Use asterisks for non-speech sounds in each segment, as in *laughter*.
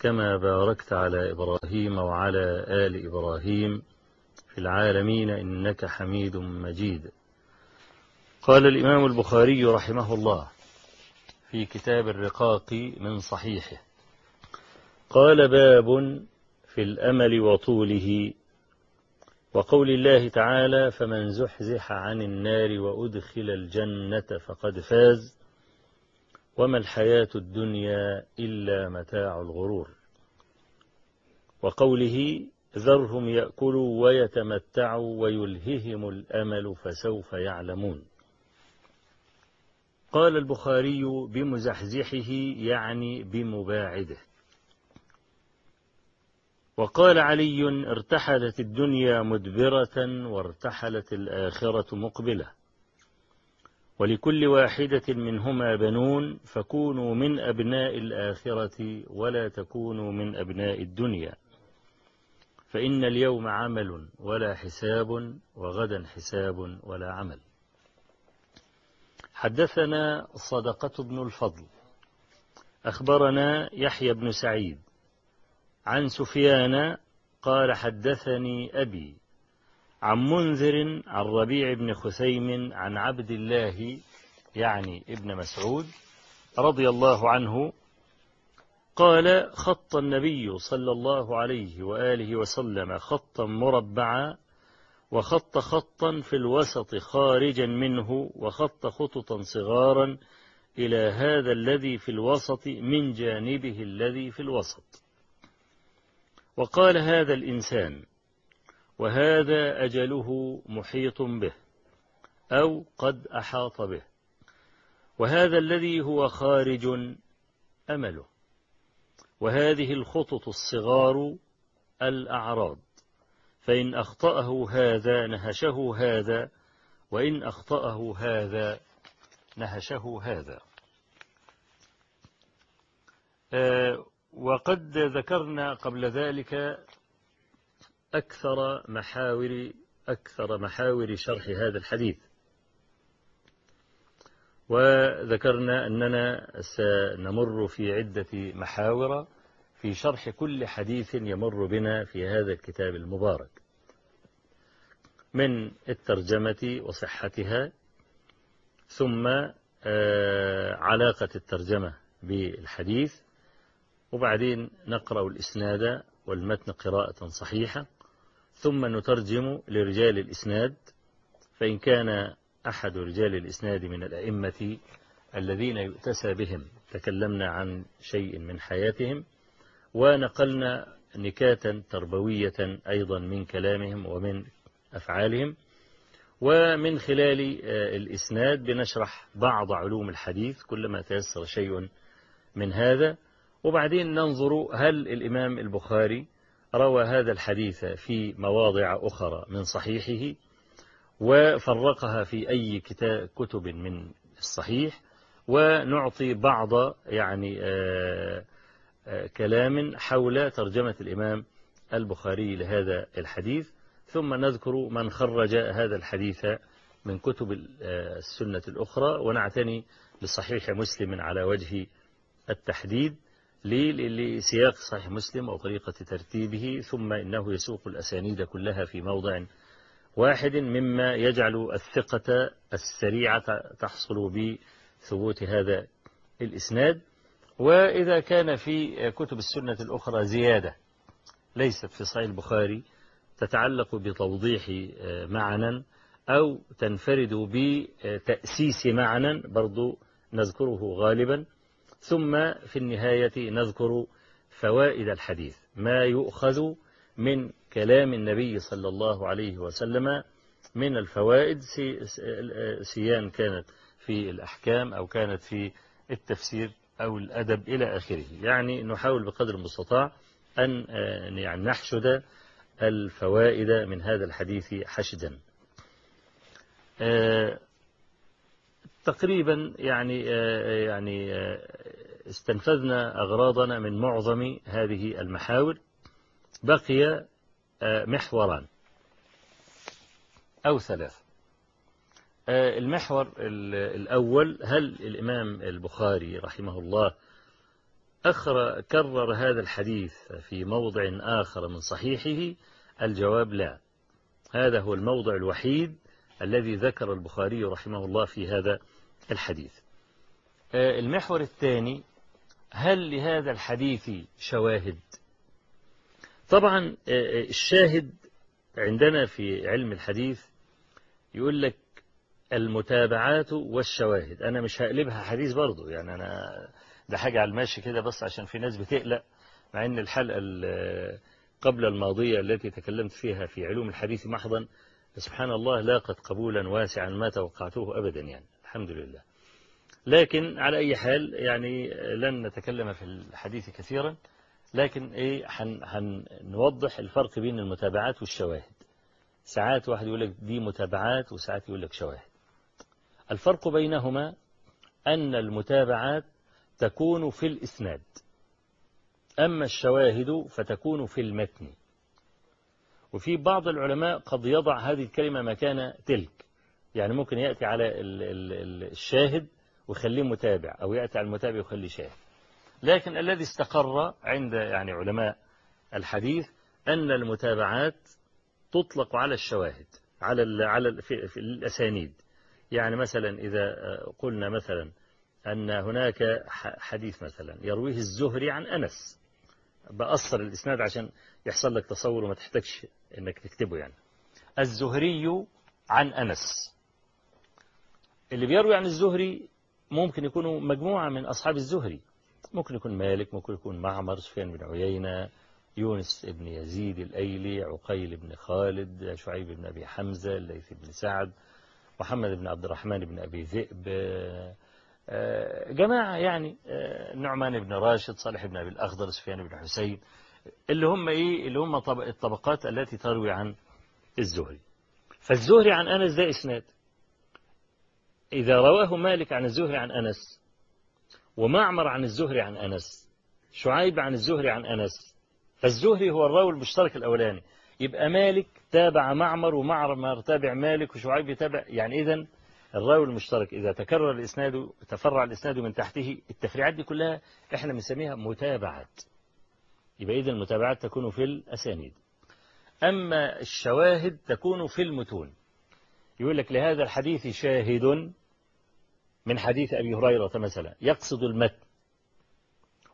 كما باركت على إبراهيم وعلى آل إبراهيم في العالمين إنك حميد مجيد. قال الإمام البخاري رحمه الله في كتاب الرقاق من صحيحه. قال باب في الأمل وطوله وقول الله تعالى فمن زحزح عن النار وأدخل الجنة فقد فاز وما الحياة الدنيا إلا متاع الغرور. وقوله ذرهم يأكلوا ويتمتعوا ويلههم الأمل فسوف يعلمون. قال البخاري بمزحزحه يعني بمباعده. وقال علي ارتحلت الدنيا مدبرة وارتحلت الآخرة مقبلة. ولكل واحدة منهما بنون فكونوا من أبناء الآخرة ولا تكونوا من أبناء الدنيا. فإن اليوم عمل ولا حساب وغدا حساب ولا عمل. حدثنا صدقة بن الفضل. أخبرنا يحيى بن سعيد. عن سفيان قال حدثني أبي. عن منذر عن ربيع بن خثيم عن عبد الله يعني ابن مسعود رضي الله عنه قال خط النبي صلى الله عليه وآله وسلم خطا مربعا وخط خطا في الوسط خارجا منه وخط خططا صغارا إلى هذا الذي في الوسط من جانبه الذي في الوسط. وقال هذا الإنسان وهذا أجله محيط به أو قد أحاط به. وهذا الذي هو خارج أمله. وهذه الخطط الصغار الأعراض. فإن أخطأه هذا نهشه هذا وإن أخطأه هذا نهشه هذا. وقد ذكرنا قبل ذلك أكثر محاور أكثر محاور شرح هذا الحديث. وذكرنا أننا سنمر في عدة محاور في شرح كل حديث يمر بنا في هذا الكتاب المبارك. من الترجمة وصحتها ثم علاقة الترجمة بالحديث وبعدين نقرأ الإسناد والمتن قراءة صحيحة. ثم نترجم لرجال الإسناد فإن كان أحد رجال الإسناد من الأئمة الذين يؤتسى بهم تكلمنا عن شيء من حياتهم ونقلنا نكاتا تربوية أيضا من كلامهم ومن أفعالهم ومن خلال الإسناد بنشرح بعض علوم الحديث كلما تيسر شيء من هذا وبعدين ننظر هل الإمام البخاري روى هذا الحديث في مواضع أخرى من صحيحه وفرقها في أي كتاب كتب من الصحيح ونعطي بعض يعني آآ آآ كلام حول ترجمة الإمام البخاري لهذا الحديث. ثم نذكر من خرج هذا الحديث من كتب السنة الأخرى ونعتني بصحيح مسلم على وجه التحديد. لسياق صحيح مسلم أو طريقة ترتيبه ثم إنه يسوق الأسانيد كلها في موضع واحد مما يجعل الثقة السريعة تحصل بثبوت هذا الإسناد. وإذا كان في كتب السنة الأخرى زيادة ليست في صحيح البخاري تتعلق بتوضيح معنى أو تنفرد بتأسيس معنى برضو نذكره غالبا. ثم في النهاية نذكر فوائد الحديث. ما يؤخذ من كلام النبي صلى الله عليه وسلم من الفوائد سيان كانت في الأحكام أو كانت في التفسير أو الأدب إلى آخره. يعني نحاول بقدر المستطاع أن يعني نحشد الفوائد من هذا الحديث حشدا. تقريبا يعني يعني استنفذنا أغراضنا من معظم هذه المحاور. بقي محوران. أو ثلاث. المحور الأول هل الإمام البخاري رحمه الله أخر كرر هذا الحديث في موضع آخر من صحيحه؟ الجواب لا. هذا هو الموضع الوحيد الذي ذكر البخاري رحمه الله في هذا الحديث. المحور الثاني هل لهذا الحديث شواهد؟ طبعا الشاهد عندنا في علم الحديث يقول لك المتابعات والشواهد. أنا مش هقلبها حديث برضو يعني أنا ده حاجة على الماشي كده بس عشان في ناس بتقلق مع أن الحلقة قبل الماضية التي تكلمت فيها في علوم الحديث محضا سبحان الله لاقت قبولا واسعا ما توقعته أبدا يعني. الحمد لله. لكن على أي حال يعني لن نتكلم في الحديث كثيرا لكن إيه هنوضح الفرق بين المتابعات والشواهد. ساعات واحد يقول لك دي متابعات وساعات يقول لك شواهد. الفرق بينهما أن المتابعات تكون في الإسناد. أما الشواهد فتكون في المتن. وفي بعض العلماء قد يضع هذه الكلمة مكان تلك. يعني ممكن يأتي على الشاهد ويخليه متابع أو يأتي على المتابع ويخليه شاهد. لكن الذي استقر عند يعني علماء الحديث أن المتابعات تطلق على الشواهد على على في, في الأسانيد. يعني مثلا إذا قلنا مثلا أن هناك حديث مثلا يرويه الزهري عن أنس. بأصر الإسناد عشان يحصل لك تصور وما تحتاجش إنك تكتبه يعني. الزهري عن أنس. اللي بيروي عن الزهري ممكن يكونوا مجموعة من أصحاب الزهري. ممكن يكون مالك ممكن يكون معمر سفيان بن عيينة يونس بن يزيد الأيلي عقيل بن خالد شعيب بن أبي حمزة الليث بن سعد محمد بن عبد الرحمن بن أبي ذئب جماعة يعني نعمان بن راشد صالح بن أبي الأخضر سفيان بن حسين اللي هم إيه؟ اللي هم الطبقات التي تروي عن الزهري. فالزهري عن أنس ده إسناد. إذا رواه مالك عن الزهري عن أنس ومعمر عن الزهري عن أنس شعيب عن الزهري عن أنس فالزهري هو الراوي المشترك الأولاني. يبقى مالك تابع معمر ومعمر تابع مالك وشعيب يتابع يعني إذا الراوي المشترك إذا تكرر الإسناد تفرع الإسناد من تحته التفريعات دي كلها إحنا بنسميها متابعات. يبقى إذا المتابعات تكون في الأسانيد. أما الشواهد تكون في المتون. يقول لك لهذا الحديث شاهد من حديث أبي هريرة مثلا يقصد المتن.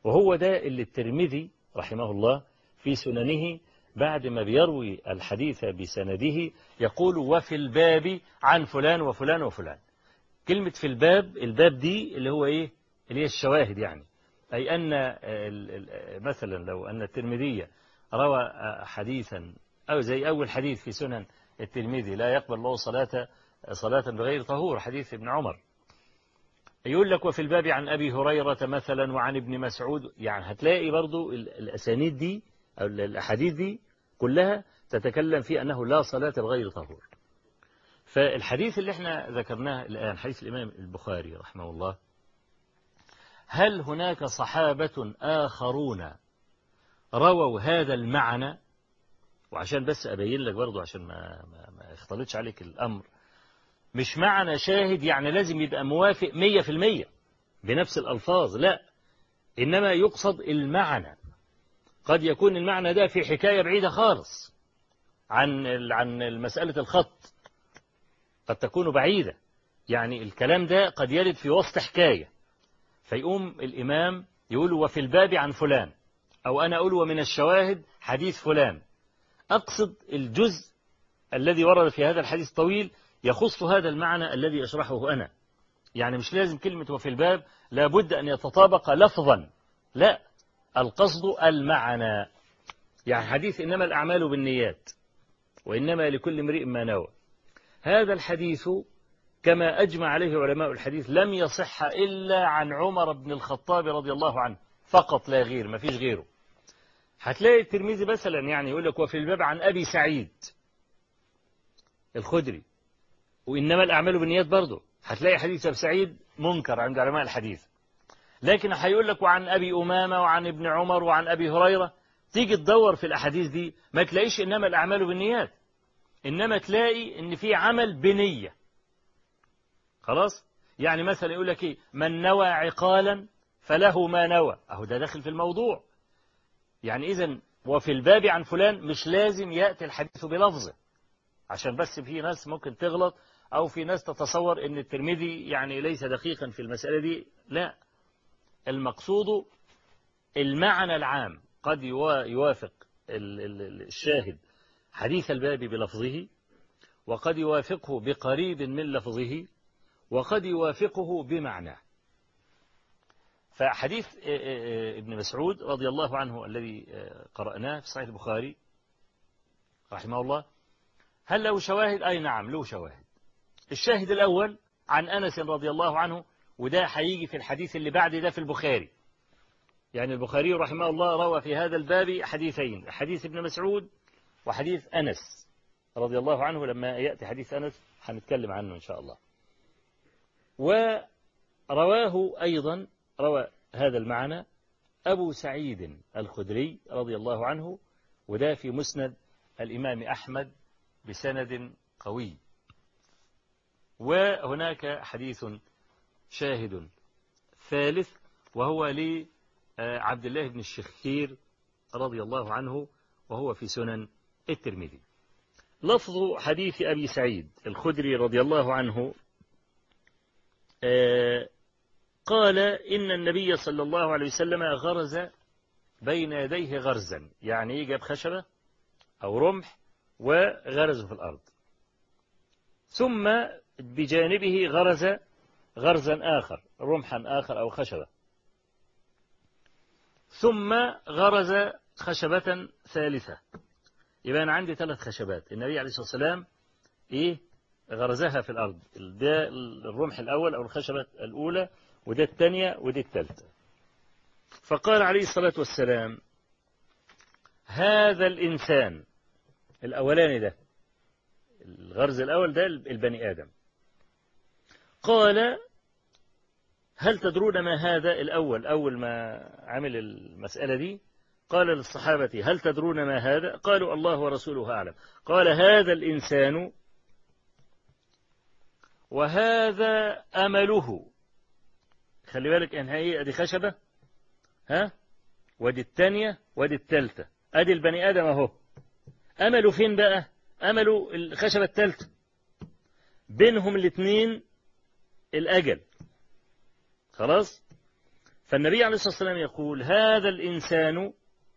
وهو ده اللي الترمذي رحمه الله في سننه بعد ما بيروي الحديث بسنده يقول وفي الباب عن فلان وفلان وفلان. كلمة في الباب الباب دي اللي هو إيه؟ اللي هي الشواهد يعني. أي أن مثلا لو أن الترمذي روى حديثا أو زي أول حديث في سنن الترمذي لا يقبل الله صلاة صلاة بغير طهور حديث ابن عمر. يقول لك وفي الباب عن أبي هريرة مثلا وعن ابن مسعود يعني هتلاقي برضو الأسانيد دي أو الأحاديث دي كلها تتكلم في أنه لا صلاة بغير طهور. فالحديث اللي إحنا ذكرناه الآن حديث الإمام البخاري رحمه الله هل هناك صحابة آخرون رووا هذا المعنى؟ وعشان بس أبين لك برضو عشان ما, ما, ما يختلطش عليك الأمر. مش معنى شاهد يعني لازم يبقى موافق مية في المية بنفس الألفاظ لا. إنما يقصد المعنى. قد يكون المعنى ده في حكاية بعيدة خالص عن عن مسألة الخط. قد تكون بعيدة. يعني الكلام ده قد يرد في وسط حكاية. فيقوم الإمام يقول وفي الباب عن فلان. أو أنا أقول ومن الشواهد حديث فلان. أقصد الجزء الذي ورد في هذا الحديث الطويل يخص هذا المعنى الذي أشرحه أنا. يعني مش لازم كلمة وفي الباب لابد أن يتطابق لفظا. لا القصد المعنى. يعني حديث إنما الأعمال بالنيات وإنما لكل امرئ ما نوى. هذا الحديث كما أجمع عليه علماء الحديث لم يصح إلا عن عمر بن الخطاب رضي الله عنه. فقط لا غير ما فيش غيره. هتلاقي الترمذي مثلا يعني يقول لك وفي الباب عن أبي سعيد الخدري وإنما الأعمال بالنيات برضه. هتلاقي حديث أبي سعيد منكر عند علماء الحديث. لكن هيقول لك وعن أبي أمامة وعن ابن عمر وعن أبي هريرة تيجي تدور في الأحاديث دي ما تلاقيش إنما الأعمال بالنيات. إنما تلاقي إن في عمل بنية. خلاص؟ يعني مثلا يقول لك إيه؟ من نوى عقالا فله ما نوى. أهو ده داخل في الموضوع. يعني إذا وفي الباب عن فلان مش لازم يأتي الحديث بلفظه. عشان بس في ناس ممكن تغلط أو في ناس تتصور أن الترمذي يعني ليس دقيقا في المسألة دي. لا. المقصود المعنى العام. قد يوافق الشاهد حديث الباب بلفظه وقد يوافقه بقريب من لفظه وقد يوافقه بمعناه فحديث ابن مسعود رضي الله عنه الذي قرأناه في صحيح البخاري رحمه الله. هل له شواهد؟ أي نعم له شواهد. الشاهد الأول عن أنس رضي الله عنه وده هيجي في الحديث اللي بعد ده في البخاري. يعني البخاري رحمه الله روى في هذا الباب حديثين حديث ابن مسعود وحديث أنس رضي الله عنه. لما يأتي حديث أنس هنتكلم عنه إن شاء الله. ورواه أيضا روى هذا المعنى أبو سعيد الخدري رضي الله عنه وده في مسند الإمام أحمد بسند قوي. وهناك حديث شاهد ثالث وهو لعبد الله بن الشخير رضي الله عنه وهو في سنن الترمذي. لفظ حديث أبي سعيد الخدري رضي الله عنه قال إن النبي صلى الله عليه وسلم غرز بين يديه غرزا. يعني جاب خشبة أو رمح وغرزه في الأرض. ثم بجانبه غرز غرزا آخر رمحا آخر أو خشبة. ثم غرز خشبة ثالثة. يبقى أنا عندي ثلاث خشبات. النبي عليه الصلاة والسلام إيه؟ غرزها في الأرض. ده الرمح الأول أو الخشبة الأولى وده الثانية وده الثالثة. فقال عليه الصلاة والسلام هذا الإنسان الأولاني ده الغرز الأول ده البني آدم. قال هل تدرون ما هذا الأول؟ أول ما عمل المسألة دي قال للصحابة هل تدرون ما هذا؟ قالوا الله ورسوله أعلم. قال هذا الإنسان وهذا أمله. خلي بالك إن هي أدي خشبة. ها؟ ودي الثانية ودي الثالثة أدي البني آدم أهو. امله فين بقى؟ امله الخشبة الثالثة بينهم الاثنين الأجل. خلاص؟ فالنبي عليه الصلاة والسلام يقول هذا الإنسان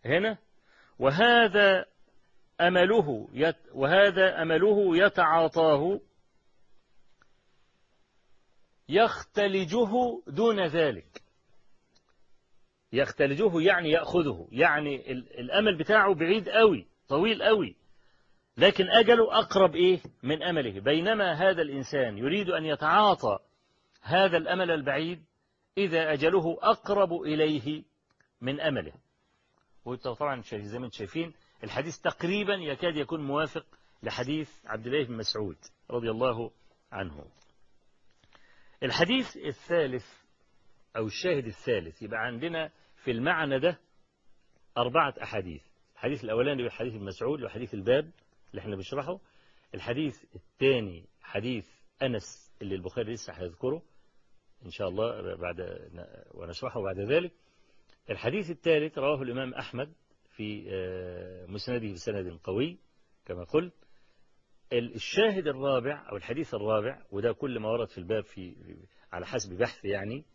هنا وهذا أمله يت وهذا أمله يتعاطاه يختلجه دون ذلك. يختلجه يعني يأخذه يعني الأمل بتاعه بعيد قوي طويل قوي لكن أجله أقرب إيه؟ من أمله. بينما هذا الإنسان يريد أن يتعاطى هذا الأمل البعيد إذا أجله أقرب إليه من أمله. وطبعا زي ما أنتم شايفين الحديث تقريبا يكاد يكون موافق لحديث عبد الله بن مسعود رضي الله عنه. الحديث الثالث أو الشاهد الثالث يبقى عندنا في المعنى ده أربعة أحاديث. الحديث الأولاني حديث ابن مسعود وحديث الباب اللي إحنا بنشرحه. الحديث الثاني حديث أنس اللي البخاري لسه هيذكره إن شاء الله بعد ونشرحه بعد ذلك. الحديث الثالث رواه الإمام أحمد في مسنده بسند قوي كما قلت. الشاهد الرابع أو الحديث الرابع وده كل ما ورد في الباب في على حسب بحث يعني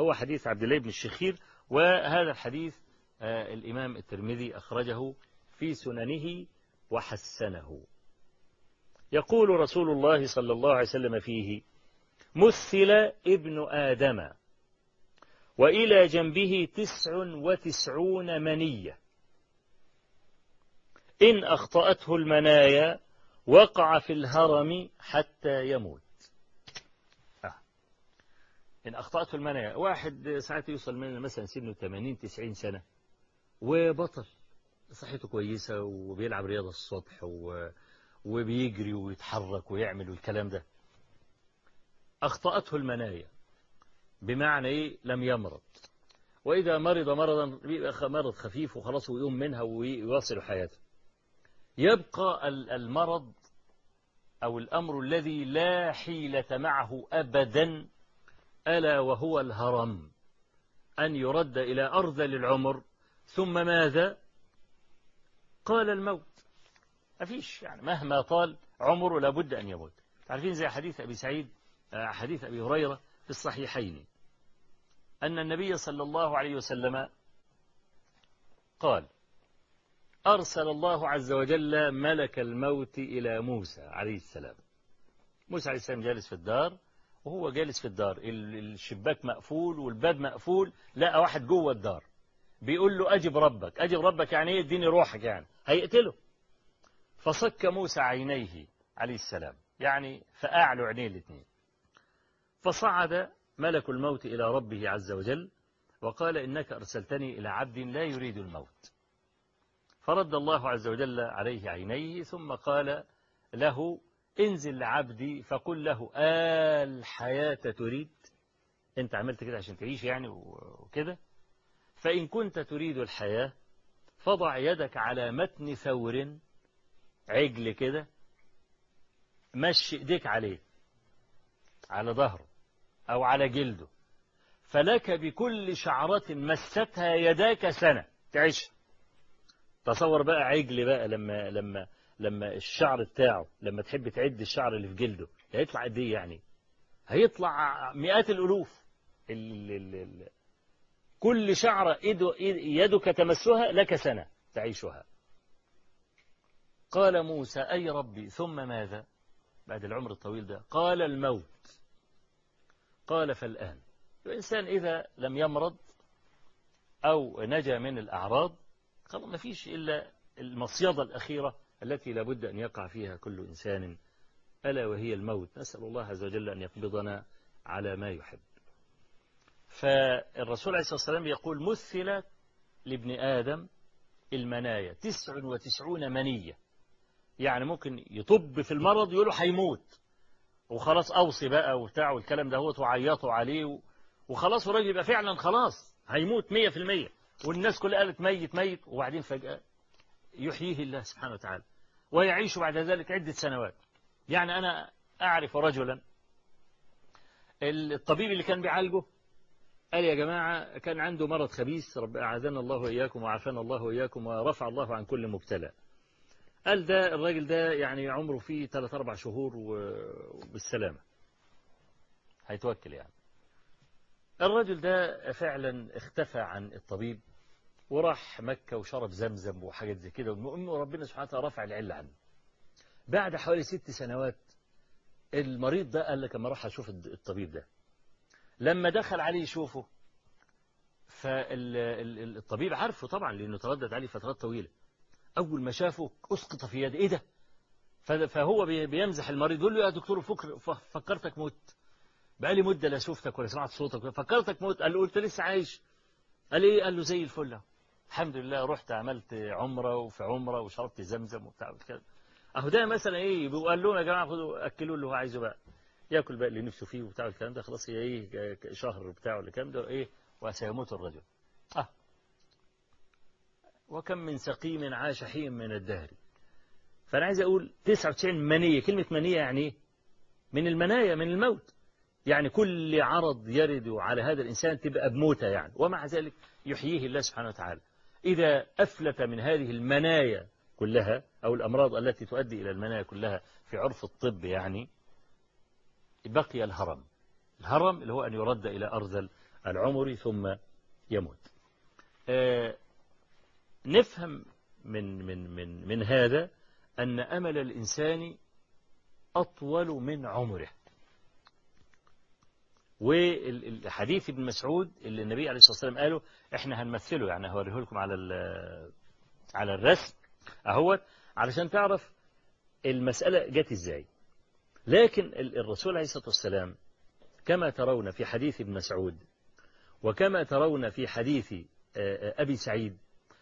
هو حديث عبد الله بن الشخير وهذا الحديث الإمام الترمذي أخرجه في سننه وحسنه. يقول رسول الله صلى الله عليه وسلم فيه مثل ابن آدم وإلى جنبه تسع وتسعون منية. إن أخطأته المنايا وقع في الهرم حتى يموت. آه. إن أخطأته المنايا واحد ساعات يوصل من مثلا سنه 80 90 سنة وبطل. صحته كويسة وبيلعب رياضة الصبح و... وبيجري ويتحرك ويعمل والكلام ده. أخطأته المنايا. بمعنى إيه؟ لم يمرض. وإذا مرض مرضا بيبقى مرض خفيف وخلاص ويقوم منها ويواصل حياته. يبقى المرض أو الأمر الذي لا حيلة معه أبدا ألا وهو الهرم أن يرد إلى أرذل العمر. ثم ماذا؟ قال الموت. أفيش يعني مهما طال عمره لابد أن يموت. تعرفين زي حديث أبي سعيد حديث أبي هريرة في الصحيحين أن النبي صلى الله عليه وسلم قال أرسل الله عز وجل ملك الموت إلى موسى عليه السلام. موسى عليه السلام جالس في الدار وهو جالس في الدار. الشباك مقفول والباب مقفول لقى واحد جوه الدار. بيقول له أجب ربك. أجب ربك يعني إيه؟ إديني روحك يعني. هيقتله. فصك موسى عينيه عليه السلام. يعني فأعلوا عينيه الاثنين فصعد ملك الموت إلى ربه عز وجل وقال إنك أرسلتني إلى عبد لا يريد الموت. فرد الله عز وجل عليه عينيه ثم قال له انزل لعبدي فقل له آل حياة تريد؟ انت عملت كده عشان تعيش يعني وكده؟ فإن كنت تريد الحياة فضع يدك على متن ثور عجل كده مشي ايديك عليه على ظهره أو على جلده فلك بكل شعرة مستها يداك سنة تعيش. تصور بقى عجل بقى لما لما لما الشعر بتاعه لما تحب تعد الشعر اللي في جلده هيطلع قد إيه يعني؟ هيطلع مئات الألوف. ال ال ال كل شعرة يدك تمسها لك سنة تعيشها. قال موسى أي ربي ثم ماذا؟ بعد العمر الطويل ده قال الموت. قال فالآن الإنسان إذا لم يمرض أو نجا من الأعراض خلاص ما فيش إلا المصيدة الأخيرة التي لابد أن يقع فيها كل إنسان ألا وهي الموت. نسأل الله عز وجل أن يقبضنا على ما يحب. فالرسول عليه الصلاة والسلام يقول مثل لابن آدم المنايا تسع وتسعون منية. يعني ممكن يطب في المرض يقولوا هيموت وخلاص أوصي بقى وبتاع والكلام ده هو وعيطوا عليه وخلاص والراجل يبقى فعلا خلاص هيموت مية في المية. والناس كلها قالت ميت ميت وبعدين فجأة يحييه الله سبحانه وتعالى ويعيش بعد ذلك عدة سنوات. يعني أنا أعرف رجلا الطبيب اللي كان بيعالجه قال يا جماعة كان عنده مرض خبيث رب أعاذنا الله وإياكم وعافانا الله وإياكم ورفع الله عن كل مبتلى. قال ده الراجل ده يعني عمره فيه 3 أربع شهور وبالسلامة. هيتوكل يعني. الرجل ده فعلا اختفى عن الطبيب وراح مكة وشرب زمزم وحاجات زي كده والمهم ربنا سبحانه وتعالى رفع العلة عنه. بعد حوالي ست سنوات المريض ده قال لك أما راح أشوف الطبيب ده. لما دخل عليه يشوفه فالطبيب عارفه طبعا لأنه تردد عليه فترات طويلة. أول ما شافه أسقط في يده إيه ده؟ فهو بيمزح المريض يقول له يا دكتور فكر فكرتك مت بقالي مدة لا شفتك ولا سمعت صوتك. فكرتك مت قال له قلت لسه عايش. قال إيه؟ قال له زي الفل الحمد لله رحت عملت عمرة وفي عمرة وشربت زمزم وبتاع كده أهو ده مثلا إيه؟ بيقول لهم يا جماعة خدوا أكلوا اللي هو عايزه بقى. يأكل بقى اللي نفسه فيه وبتاع الكلام ده. خلاص إيه؟ شهر بتاعه الكلام ده. إيه؟ وسيموت الرجل. أه. وكم من سقيم عاش حين من الدهر. فأنا عايز أقول 99 منية. كلمة منية يعني إيه؟ من المنايا من الموت. يعني كل عرض يرد على هذا الإنسان تبقى بموتة يعني. ومع ذلك يحييه الله سبحانه وتعالى. إذا أفلت من هذه المنايا كلها أو الأمراض التي تؤدي إلى المنايا كلها في عرف الطب يعني بقي الهرم. الهرم اللي هو أن يرد إلى أرذل العمر ثم يموت. آه نفهم من من من من هذا أن أمل الإنسان أطول من عمره. والحديث ابن مسعود اللي النبي عليه الصلاة والسلام قاله إحنا هنمثله. يعني هوريه لكم على على الرسم أهوت علشان تعرف المسألة جت إزاي. لكن الرسول عليه الصلاة والسلام كما ترون في حديث ابن مسعود وكما ترون في حديث أبي سعيد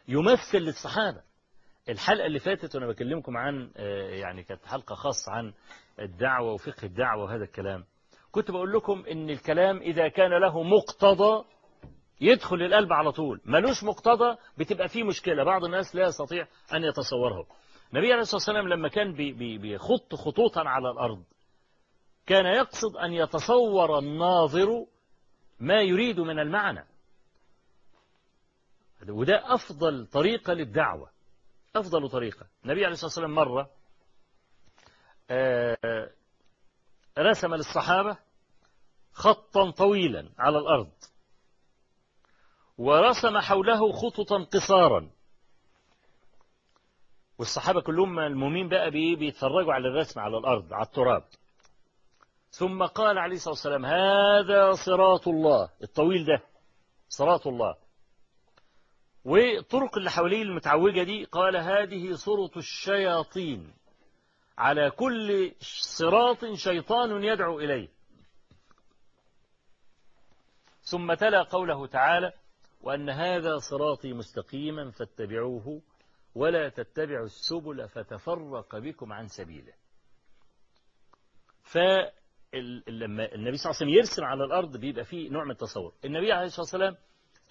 يمثل للصحابة. الحلقة اللي فاتت وأنا بكلمكم عن يعني كانت حلقة خاصة عن الدعوة وفقه الدعوة وهذا الكلام. كنت بقول لكم إن الكلام إذا كان له مقتضى يدخل القلب على طول. ملوش مقتضى بتبقى فيه مشكلة. بعض الناس لا يستطيع أن يتصوره. النبي عليه الصلاة والسلام لما كان بيخط خطوطا على الأرض كان يقصد أن يتصور الناظر ما يريد من المعنى. وده أفضل طريقة للدعوة. أفضل طريقة. النبي عليه الصلاة والسلام مرة رسم للصحابة خطا طويلا على الأرض. ورسم حوله خططا قصارا. والصحابة كلهم ملمومين بقى بيتفرجوا على الرسم على الأرض على التراب. ثم قال عليه الصلاة والسلام هذا صراط الله. الطويل ده صراط الله. والطرق اللي حواليه المتعوجة دي قال هذه صرط الشياطين. على كل صراط شيطان يدعو إليه. ثم تلا قوله تعالى وأن هذا صراطي مستقيما فاتبعوه ولا تتبعوا السبل فتفرق بكم عن سبيله. فلما النبي صلى الله عليه وسلم يرسم على الأرض بيبقى فيه نوع من التصور. النبي عليه الصلاة والسلام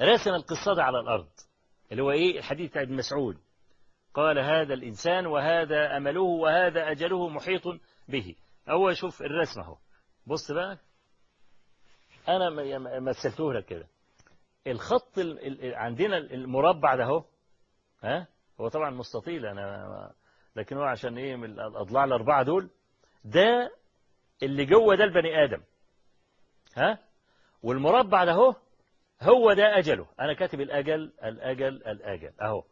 رسم القصة على الأرض اللي هو إيه؟ الحديث بتاع ابن مسعود. قال هذا الإنسان وهذا أمله وهذا أجله محيط به. هو شوف الرسم أهو. بص بقى. أنا مثلته لك كده. الخط عندنا المربع ده أهو ها؟ هو طبعا مستطيل أنا لكن هو عشان إيه من الأضلاع الأربعة دول. ده اللي جوه ده البني آدم ها؟ والمربع ده أهو هو ده أجله. أنا كاتب الأجل الأجل الأجل أهو.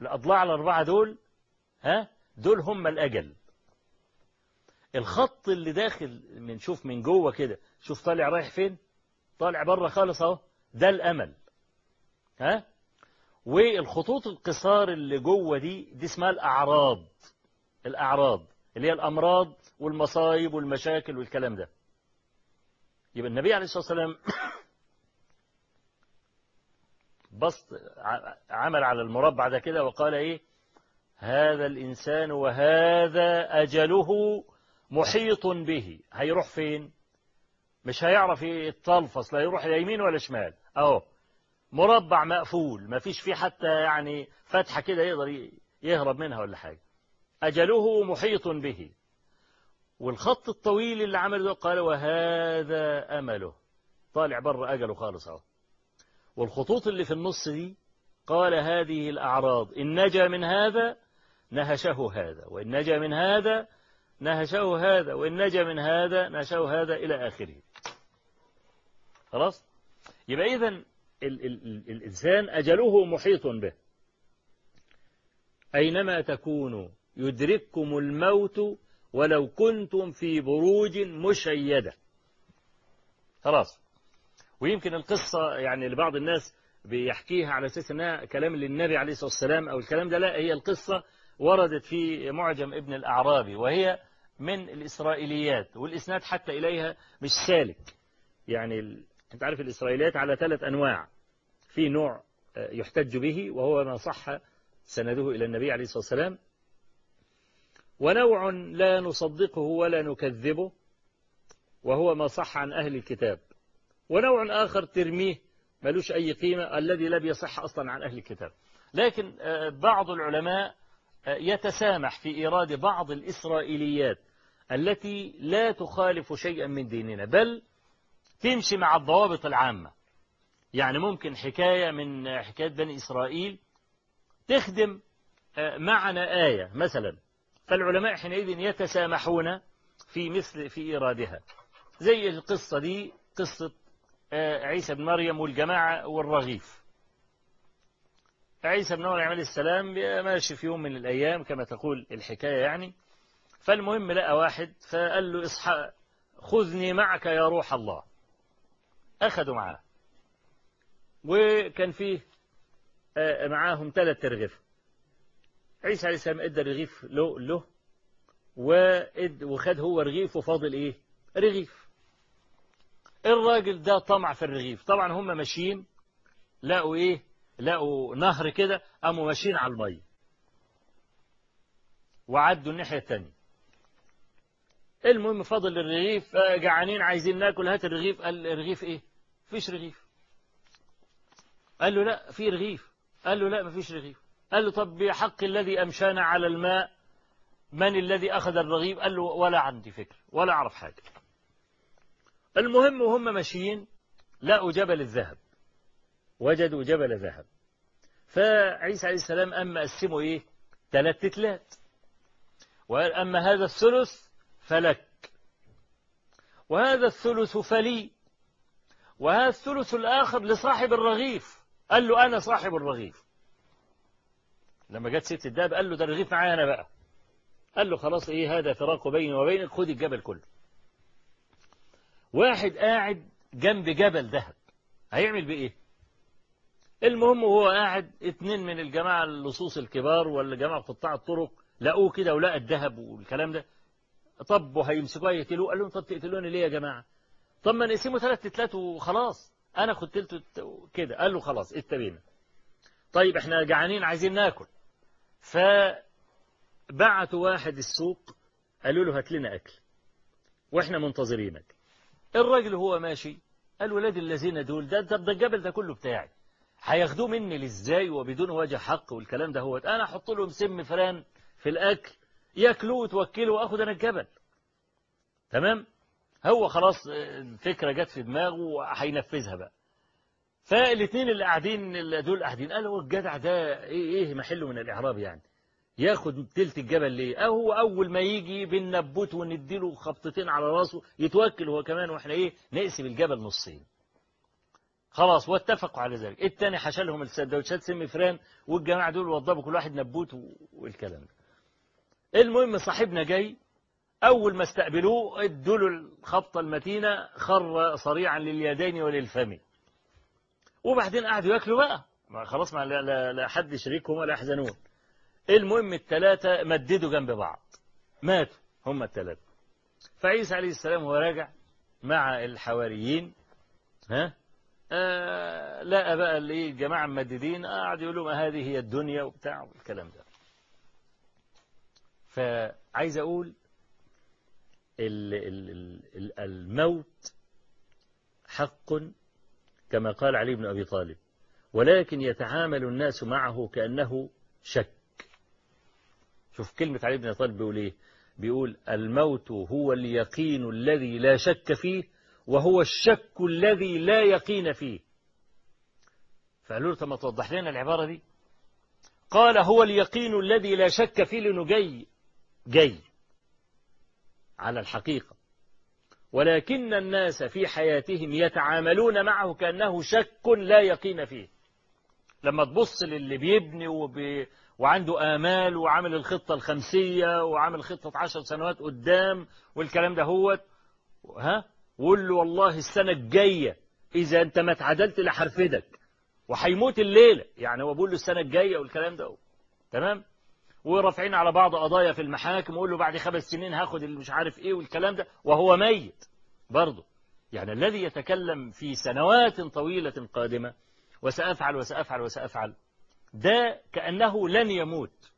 الأضلاع الأربعة دول ها؟ دول هم الأجل. الخط اللي داخل من شوف من جوه كده شوف طالع رايح فين؟ طالع بره خالص اهو. ده الأمل. ها؟ والخطوط القصار اللي جوه دي دي اسمها الأعراض. الأعراض اللي هي الأمراض والمصايب والمشاكل والكلام ده. يبقى النبي عليه الصلاة والسلام *coughs* بسط عمل على المربع ده كده وقال إيه؟ هذا الإنسان وهذا أجله محيط به. هيروح فين؟ مش هيعرف يتلفظ لا يروح لا يمين ولا شمال. أهو مربع مقفول ما فيش فيه حتى يعني فتحة كده يقدر يهرب منها ولا حاجة. أجله محيط به. والخط الطويل اللي عمله ده قال وهذا أمله. طالع بره أجله خالص أهو. والخطوط اللي في النص دي قال هذه الأعراض. إن نجا من هذا نهشه هذا. وإن نجا من هذا نهشه هذا. وإن نجا من هذا نهشه هذا إلى آخره. خلاص؟ يبقى إذن ال ال ال الإنسان أجله محيط به. أينما تكونوا يدرككم الموت ولو كنتم في بروج مشيدة. خلاص. ويمكن القصة يعني لبعض الناس بيحكيها على أساس أنها كلام للنبي عليه الصلاة والسلام أو الكلام ده لا هي القصة وردت في معجم ابن الأعرابي وهي من الإسرائيليات والإسناد حتى إليها مش سالك. يعني. أنت عارف الإسرائيليات على ثلاث أنواع. في نوع يحتج به وهو ما صح سنده إلى النبي عليه الصلاة والسلام. ونوع لا نصدقه ولا نكذبه وهو ما صح عن أهل الكتاب. ونوع آخر ترميه ملوش أي قيمة الذي لم يصح أصلا عن أهل الكتاب. لكن بعض العلماء يتسامح في إيراد بعض الإسرائيليات التي لا تخالف شيئا من ديننا. بل تمشي مع الضوابط العامة. يعني ممكن حكاية من حكاية بني إسرائيل تخدم معنى آية. مثلا فالعلماء حينئذ يتسامحون في مثل في إيرادها. زي القصة دي قصة عيسى بن مريم والجماعة والرغيف. عيسى بن مريم عليه السلام ماشي في يوم من الأيام كما تقول الحكاية يعني. فالمهم لقى واحد فقال له اصحى خذني معك يا روح الله. أخذوا معاه وكان فيه معاهم ثلاث رغيف عيسى عليه السلام إدى رغيف له له. وخد هو رغيف وفاضل إيه؟ رغيف. الراجل ده طمع في الرغيف. طبعا هم ماشيين لقوا إيه؟ لقوا نهر كده قاموا ماشيين على المية. وعدوا الناحية الثانية المهم فاضل الرغيف جعانين عايزين ناكل. هات الرغيف. قال الرغيف إيه؟ فيش رغيف. قال له لا في رغيف. قال له لا ما فيش رغيف. قال له طب بحق الذي أمشانا على الماء من الذي أخذ الرغيف؟ قال له ولا عندي فكر ولا أعرف حاجة. المهم وهم ماشيين لقوا جبل الذهب. وجدوا جبل ذهب. فعيسى عليه السلام أما قسموا إيه؟ ثلاث تتلات. وقال أما هذا الثلث فلك. وهذا الثلث فلي. وهذا الثلث الآخر لصاحب الرغيف. قال له أنا صاحب الرغيف. لما جت ست الدهب قال له ده الرغيف معايا أنا بقى. قال له خلاص إيه هذا فراق بيني وبينك. خد الجبل كله. واحد قاعد جنب جبل ذهب هيعمل بإيه المهم وهو قاعد اتنين من الجماعة اللصوص الكبار ولا جماعة قطاع الطرق لقوه كده ولقى الذهب والكلام ده. طب هيمسكوه يقتلوه قال لهم طب تقتلوني ليه يا جماعة؟ طب ما نقسمه ثلاث تتلات وخلاص. أنا قتلته كده. قال له خلاص اتبينا طيب إحنا جعانين عايزين ناكل. فبعتوا واحد السوق قالوا له هات لنا أكل. وإحنا منتظرينك. الراجل هو ماشي. قال ولاد الذين دول ده ده, ده الجبل ده كله بتاعي. هياخدوه مني لإزاي؟ وبدون وجه حق والكلام ده هو. أنا أحط لهم سم فران في الأكل. ياكلوه وتوكلوا واخد أنا الجبل. تمام؟ هو خلاص الفكرة جت في دماغه وهينفذها بقى. فالاثنين اللي قاعدين اللي دول قاعدين قالوا الجدع ده إيه إيه محله من الإعراب يعني؟ ياخد تلت الجبل ليه؟ أو هو أول ما يجي بالنبوت ونديله خبطتين على راسه يتوكل هو كمان وإحنا إيه نقسم الجبل نصين. خلاص واتفقوا على ذلك. التاني حشلهم السندوتشات سم فران والجماعة دول وضبوا كل واحد نبوت والكلام ده. المهم صاحبنا جاي أول ما استقبلوه ادوا له الخبطة المتينة خر صريعا لليدين وللفم. وبعدين قعدوا ياكلوا بقى. ما خلاص ما لا, لا, لا حد شريكهم ولا يحزنون. المهم الثلاثة مددوا جنب بعض. ماتوا هم الثلاثة فعيسى عليه السلام وهو راجع مع الحواريين ها؟ آه لقى بقى اللي الجماعة ممددين قعدوا يقولوا ما هذه هي الدنيا وبتاع والكلام ده. فعايز أقول الموت حق كما قال علي بن أبي طالب ولكن يتعامل الناس معه كأنه شك. شوف كلمة علي بن أبي طالب بيقول إيه؟ بيقول الموت هو اليقين الذي لا شك فيه وهو الشك الذي لا يقين فيه. فقالوا له طب ما توضح لنا العبارة دي. قال هو اليقين الذي لا شك فيه لأنه جاي على الحقيقة. ولكن الناس في حياتهم يتعاملون معه كأنه شك لا يقين فيه. لما تبص للي بيبني وبي وعنده آمال وعامل الخطة الخمسية وعامل خطة عشر سنوات قدام والكلام ده هو ها؟ وقول له والله السنة الجاية إذا أنت ما اتعدلت لحرفدك وهيموت الليلة. يعني هو بيقول له السنة الجاية والكلام ده تمام؟ ورافعين على بعض قضايا في المحاكم ويقول له بعد خمس سنين هاخد اللي مش عارف إيه والكلام ده وهو ميت برضه. يعني الذي يتكلم في سنوات طويلة قادمة وسأفعل وسأفعل وسأفعل ده كأنه لن يموت.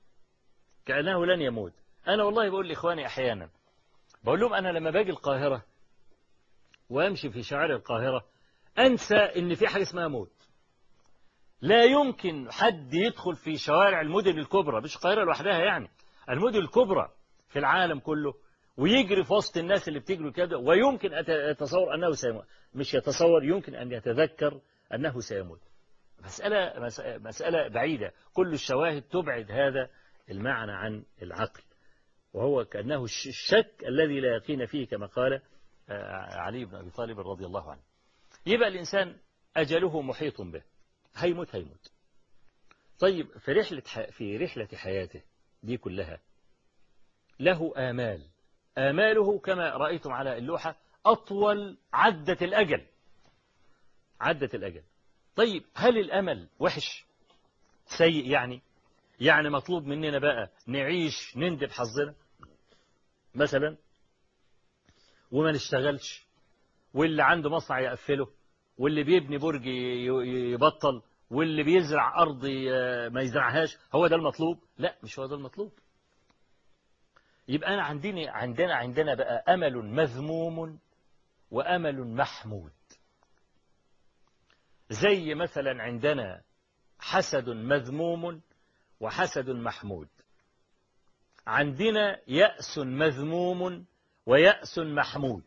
كأنه لن يموت. أنا والله بقول لإخواني أحيانا بقول لهم أنا لما باجي القاهرة وأمشي في شوارع القاهرة أنسى إن في حاجة اسمها موت. لا يمكن حد يدخل في شوارع المدن الكبرى مش القاهرة لوحدها يعني. المدن الكبرى في العالم كله ويجري في وسط الناس اللي بتجري كده ويمكن يتصور أنه سيموت. مش يتصور يمكن أن يتذكر أنه سيموت. مسألة, مسألة بعيدة. كل الشواهد تبعد هذا المعنى عن العقل. وهو كأنه الشك الذي لا يقين فيه كما قال علي بن أبي طالب رضي الله عنه. يبقى الإنسان أجله محيط به. هيموت هيموت. طيب في رحلة في رحلة حياته دي كلها له آمال. آماله كما رأيتم على اللوحة أطول عدة الأجل. عدة الأجل. طيب هل الأمل وحش؟ سيء يعني؟ يعني مطلوب مننا بقى نعيش نندب حظنا؟ مثلا وما نشتغلش واللي عنده مصنع يقفله؟ واللي بيبني برج يبطل واللي بيزرع أرض ما يزرعهاش هو ده المطلوب؟ لا مش هو ده المطلوب. يبقى أنا عندنا عندنا عندنا بقى أمل مذموم وأمل محمود. زي مثلا عندنا حسد مذموم وحسد محمود. عندنا يأس مذموم ويأس محمود.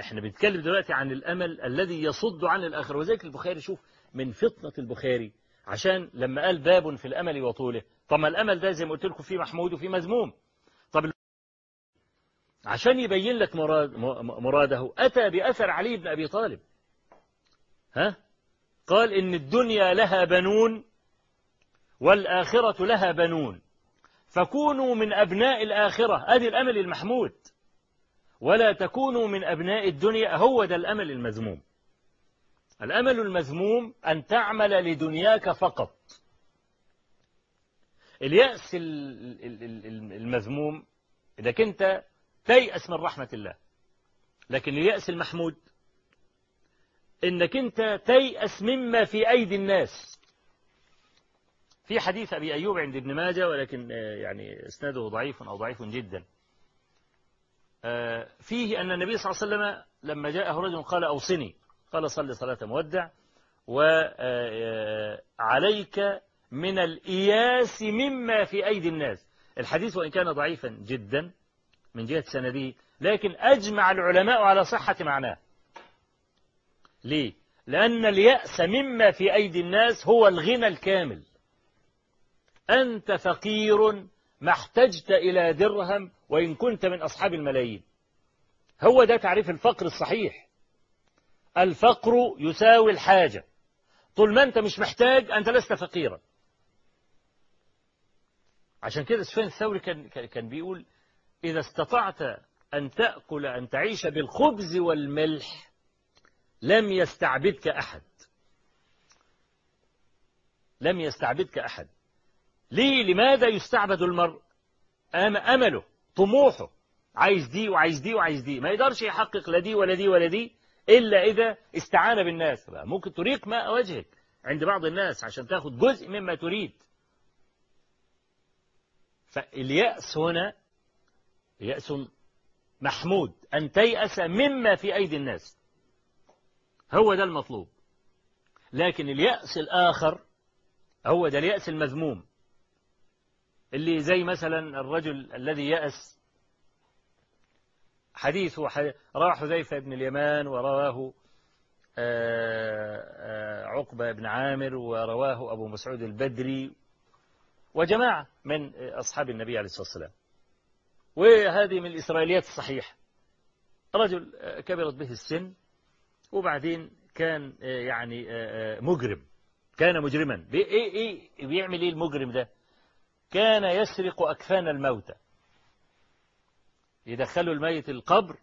إحنا بنتكلم دلوقتي عن الأمل الذي يصد عن الآخر وذلك البخاري شوف من فطنة البخاري عشان لما قال باب في الأمل وطوله. طب ما الأمل ده زي ما قلت لكم فيه محمود وفيه مذموم. طب عشان يبين لك مراد مراده أتى بأثر علي بن أبي طالب. ها؟ قال إن الدنيا لها بنون والآخرة لها بنون. فكونوا من أبناء الآخرة. أدي الأمل المحمود. ولا تكونوا من أبناء الدنيا هو ده الأمل المذموم. الأمل المذموم أن تعمل لدنياك فقط. اليأس المذموم إذا كنت تيأس من رحمة الله لكن اليأس المحمود إنك أنت تيأس مما في أيدي الناس. في حديث أبي أيوب عند ابن ماجه ولكن يعني إسناده ضعيف أو ضعيف جدا. فيه أن النبي صلى الله عليه وسلم لما جاءه رجل قال أوصني قال صل صلاة مودع وعليك من الإياس مما في أيدي الناس. الحديث وإن كان ضعيفا جدا من جهة سنده لكن أجمع العلماء على صحة معناه. ليه؟ لأن اليأس مما في أيدي الناس هو الغنى الكامل. أنت فقير ما احتجت إلى درهم وإن كنت من أصحاب الملايين. هو ده تعريف الفقر الصحيح. الفقر يساوي الحاجة. طول ما أنت مش محتاج أنت لست فقيرا. عشان كده سفيان الثوري كان, كان بيقول إذا استطعت أن تأكل أن تعيش بالخبز والملح لم يستعبدك أحد. لم يستعبدك أحد. ليه؟ لماذا يستعبد المرء؟ أمله طموحه عايز دي وعايز دي وعايز دي ما يقدرش يحقق لا دي ولا دي ولا دي إلا إذا استعان بالناس. بقى ممكن تريق ماء وجهك عند بعض الناس عشان تاخد جزء مما تريد. فاليأس هنا يأس محمود أن تيأس مما في أيدي الناس. هو ده المطلوب. لكن اليأس الآخر هو ده اليأس المذموم. اللي زي مثلا الرجل الذي يأس. حديثه رواه حذيفة بن اليمان ورواه عقبة بن عامر ورواه أبو مسعود البدري وجماعة من أصحاب النبي عليه الصلاة والسلام. وهذه من الإسرائيليات الصحيحة. رجل كبرت به السن وبعدين كان يعني مجرم. كان مجرما. إيه إيه بيعمل إيه المجرم ده؟ كان يسرق أكفان الموتى. يدخلوا الميت القبر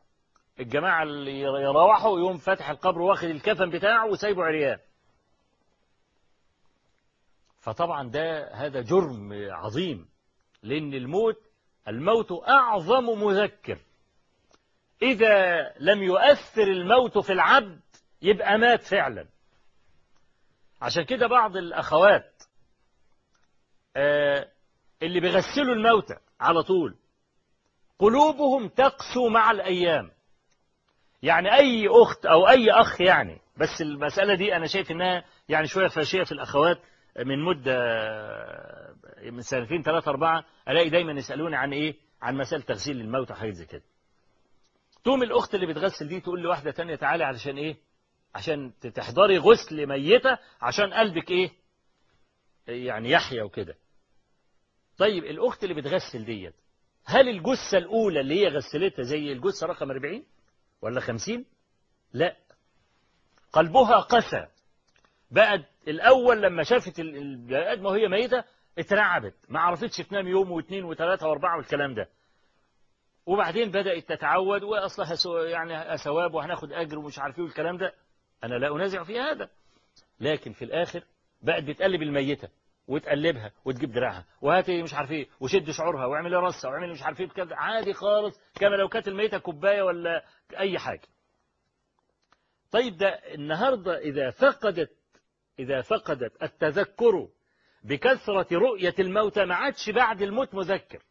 الجماعة اللي يروحوا يوم فتح القبر واخد الكفن بتاعه وسايبه عريان. فطبعا ده هذا جرم عظيم لأن الموت الموت أعظم مذكر. إذا لم يؤثر الموت في العبد يبقى مات فعلا. عشان كده بعض الأخوات اللي بيغسلوا الموتى على طول. قلوبهم تقسو مع الأيام. يعني أي أخت أو أي أخ يعني بس المسألة دي أنا شايف إنها يعني شوية فاشية في الأخوات من مدة من سنتين ثلاثة أربعة ألاقي دايما يسألوني عن إيه؟ عن مسألة تغسيل الموت وحاجات زي كده. تقوم الأخت اللي بتغسل دي تقول لواحدة تانية تعالي علشان إيه؟ عشان تحضري غسل ميتة عشان قلبك إيه؟ يعني يحيى وكده. طيب الأخت اللي بتغسل ديت هل الجثة الأولى اللي هي غسلتها زي الجثة رقم 40 ولا 50 لا. قلبها قسى. بقت الأول لما شافت البني آدم وهي ميتة اترعبت. ما عرفتش تنام يوم واثنين وثلاثة وأربعة والكلام ده. وبعدين بدأت تتعود وأصلها يعني ثواب وهناخد أجر ومش عارف إيه والكلام ده. أنا لا أنازع في هذا. لكن في الآخر بقت بتقلب الميتة. وتقلبها وتجيب دراعها. وهات مش عارف إيه وشد شعورها واعمل رصة واعمل مش عارف إيه كده عادي خالص كما لو كانت الميتة كوباية ولا أي حاجة. طيب ده النهارده إذا فقدت إذا فقدت التذكر بكثرة رؤية الموتى ما عادش بعد الموت مذكر.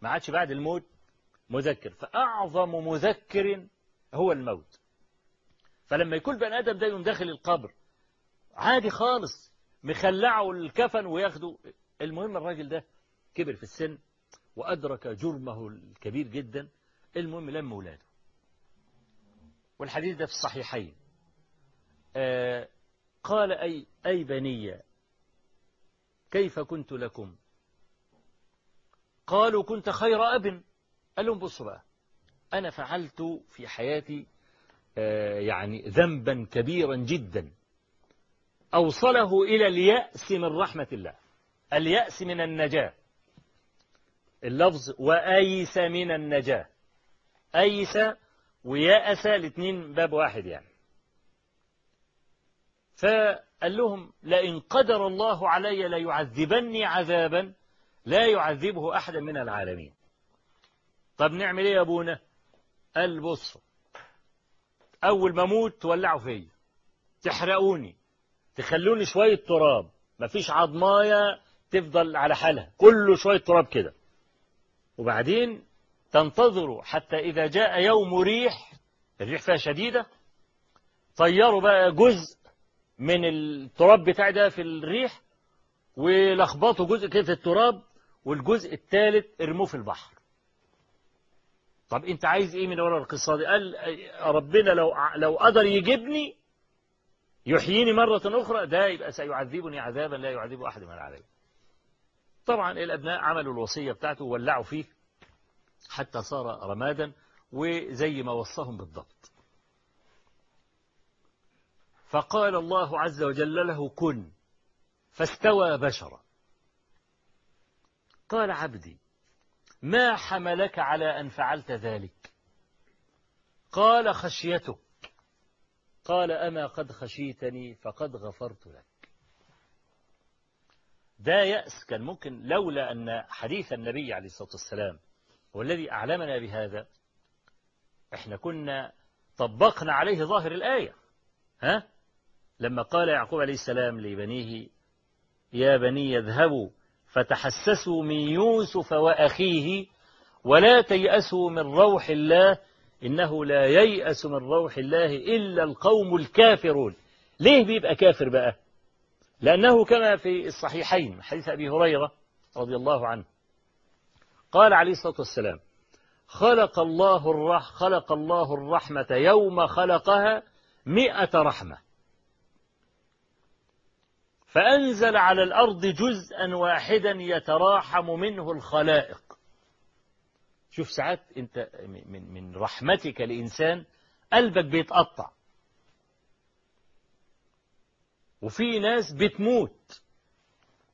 ما عادش بعد الموت مذكر. فأعظم مذكر هو الموت. فلما يكون بني آدم ده يوم داخل القبر عادي خالص. مخلعه الكفن وياخده. المهم الراجل ده كبر في السن وأدرك جرمه الكبير جدا. المهم لم ولاده. والحديث ده في الصحيحين. آه قال أي, أي بني كيف كنت لكم؟ قالوا كنت خير أب. قال لهم بصوا بقى أنا فعلت في حياتي آه يعني ذنبا كبيرا جدا. أوصله إلى اليأس من رحمة الله. اليأس من النجاة. اللفظ وأيس من النجاة. أيس ويأس الاثنين باب واحد يعني. فقال لهم لئن قدر الله علي ليعذبني عذابا لا يعذبه أحدا من العالمين. طب نعمل إيه يا أبونا؟ قال بصوا أول ما أموت تولعوا فيا. تحرقوني. تخلوني شوية تراب. مفيش عضماية تفضل على حالها. كله شوية تراب كده. وبعدين تنتظروا حتى إذا جاء يوم ريح الريح فيها شديدة طيروا بقى جزء من التراب بتاع ده في الريح ولخبطوا جزء كده في التراب والجزء الثالث ارموه في البحر. طب أنت عايز إيه من ورا القصة دي؟ قال ربنا لو لو قدر يجيبني يحييني مرة أخرى ده يبقى سيعذبني عذابا لا يعذب أحد من العالمين طبعا الأبناء عملوا الوصية بتاعته وولعوا فيه حتى صار رمادا وزي ما وصاهم بالضبط. فقال الله عز وجل له كن فاستوى بشرا. قال عبدي ما حملك على أن فعلت ذلك؟ قال خشيتك. قال أما قد خشيتني فقد غفرت لك. ده يأس كان ممكن لولا أن حديث النبي عليه الصلاة والسلام هو الذي أعلمنا بهذا. إحنا كنا طبقنا عليه ظاهر الآية. ها؟ لما قال يعقوب عليه السلام لبنيه يا بني يذهبوا فتحسسوا من يوسف وأخيه ولا تيأسوا من روح الله إنه لا ييأس من روح الله إلا القوم الكافرون. ليه بيبقى كافر بقى؟ لأنه كما في الصحيحين حديث أبي هريرة رضي الله عنه قال عليه الصلاة والسلام خلق الله الرح خلق الله الرحمة يوم خلقها مئة رحمة. فأنزل على الأرض جزءا واحدا يتراحم منه الخلائق. شوف ساعات انت من من رحمتك لإنسان قلبك بيتقطع. وفي ناس بتموت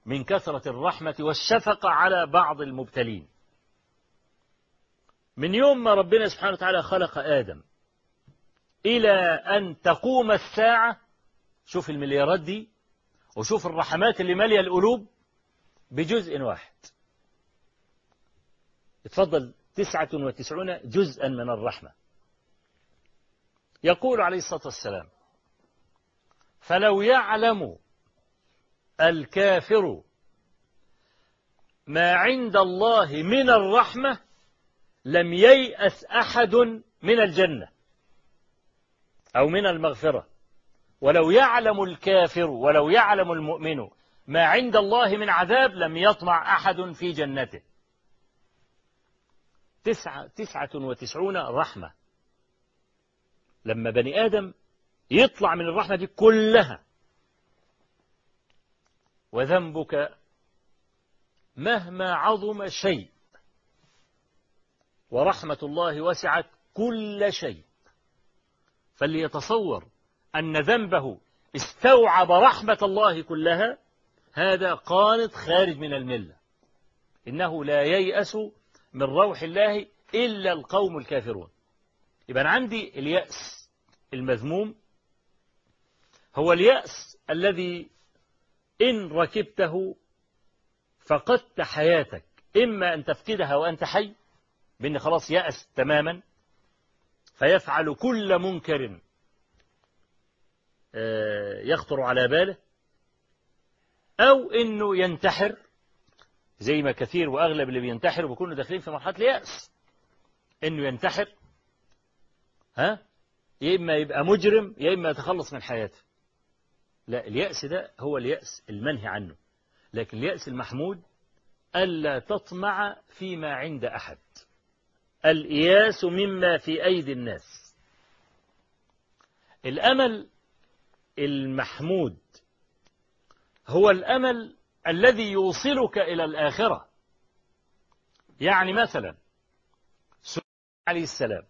من كثرة الرحمة والشفقة على بعض المبتلين. من يوم ما ربنا سبحانه وتعالى خلق آدم إلى أن تقوم الساعة شوف المليارات دي وشوف الرحمات اللي مالية القلوب بجزء واحد. اتفضل تسعة وتسعون جزءا من الرحمة. يقول عليه الصلاة والسلام فلو يعلم الكافر ما عند الله من الرحمة لم ييأس أحد من الجنة أو من المغفرة. ولو يعلم الكافر ولو يعلم المؤمن ما عند الله من عذاب لم يطمع أحد في جنته. تسعة, تسعة وتسعون رحمة. لما بني آدم يطلع من الرحمة دي كلها وذنبك مهما عظم شيء ورحمة الله وسعت كل شيء. فليتصور أن ذنبه استوعب رحمة الله كلها هذا قانط خارج من الملة. إنه لا ييأس من روح الله إلا القوم الكافرون. يبقى أنا عندي اليأس المذموم هو اليأس الذي إن ركبته فقدت حياتك إما أن تفقدها وأنت حي بأن خلاص يأس تماما فيفعل كل منكر يخطر على باله أو إنه ينتحر زي ما كثير وأغلب اللي بينتحروا بيكونوا داخلين في مرحلة اليأس. إنه ينتحر ها؟ يا إما يبقى مجرم يا إما يتخلص من حياته. لا اليأس ده هو اليأس المنهي عنه. لكن اليأس المحمود ألا تطمع فيما عند أحد. الإياس مما في أيدي الناس. الأمل المحمود هو الأمل الذي يوصلك إلى الآخرة. يعني مثلا عليه السلام.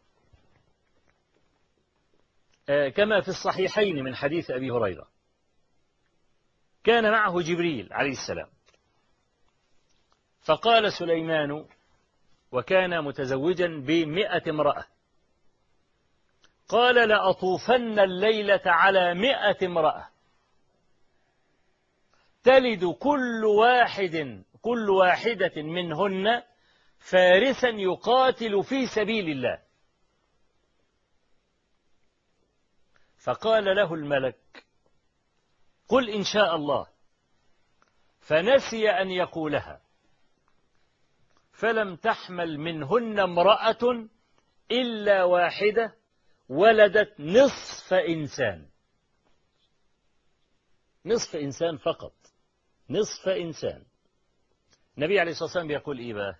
كما في الصحيحين من حديث أبي هريرة. كان معه جبريل عليه السلام. فقال سليمان وكان متزوجا بمئة امرأة. قال لأطوفن الليلة على مئة امرأة. تلد كل واحد كل واحدة منهن فارسا يقاتل في سبيل الله. فقال له الملك قل إن شاء الله. فنسي أن يقولها. فلم تحمل منهن امرأة إلا واحدة ولدت نصف إنسان. نصف إنسان فقط. نصف إنسان. النبي عليه الصلاة والسلام بيقول إيه بقى؟